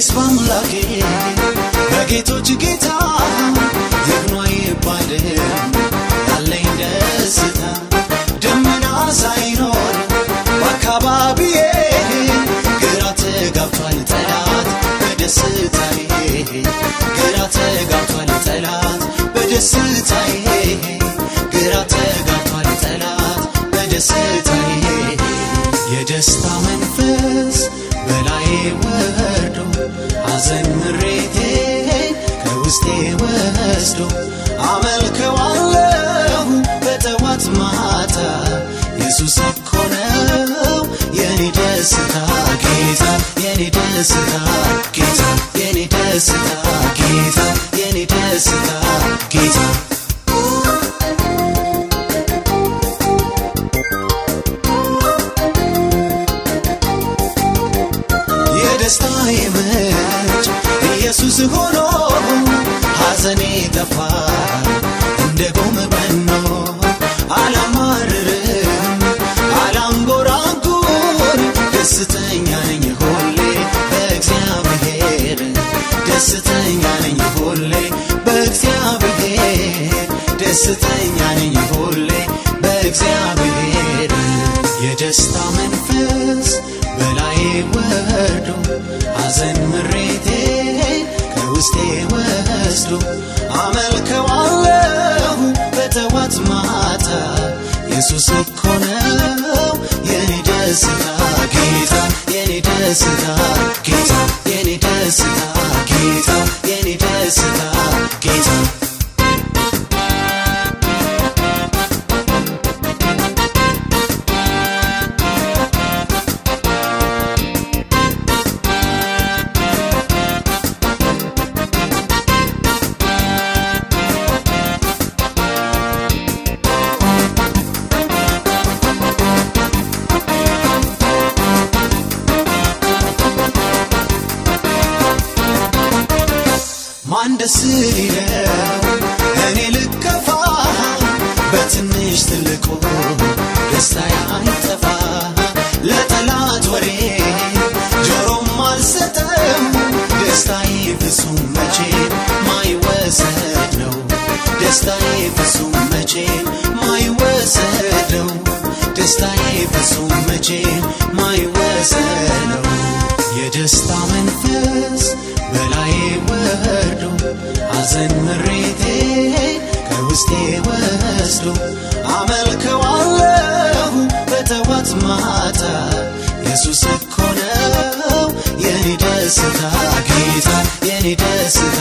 እኔስ በአምላኬ በጌቶች ጌታ ይግኗ ይባልም ያለኝ ደስታ ደመና ሳይኖር በአካባቢዬ ግራ ተጋብቷል ጠላት በደስታዬ። ግራ ተጋብቷል ጠላት በደስታዬ። ግራ ተጋብቷል ጠላት በደስታዬ። የደስታ መንፈስ ወስዶ አመልከዋለሁ በጠዋት ማታ። ኢየሱስ እኮ ነው የኔ ደስታ ጌታ የኔ ደስታ ጌታ የኔ ደስታ ጌታ የኔ ደስታ ጌታ። የደስታዬ ምንጭ ኢየሱስ ሆኖ ሐዘኔ ጠፋ። እንደ ጎም በኖ አላማርርም አላንጎራጉር። ደስተኛ ነኝ ሁሌ በእግዚአብሔር። ደስተኛ ነኝ ሁሌ በእግዚአብሔር። ደስተኛ ነኝ ሁሌ በእግዚአብሔር። የደስታ ወስዶ አመልከዋለሁ በጠዋት ማታ። ኢየሱስ እኮ ነው የኔ ደስታ ጌታ የኔ ደስታ ጌታ የኔ ደስታ ጌታ የኔ ደስታ ጌታ ማን ደስ ሊለው እኔ ልከፋ በትንሽ ትልቁ ደስታ አይጠፋ ለጠላት ወሬ ጆሮም አልሰጠም ደስታዬ ፍጹም መቼ ማይወሰድ ነው? ደስታዬ ፍጹም መቼ ማይወሰድ ወርዶ ሐዘን ምሬቴ ከውስጤ ወስዶ አመልከዋለሁ በጠዋት ማታ። ኢየሱስ እኮ የኔ ደስታ ጌታ የኔ ደስታ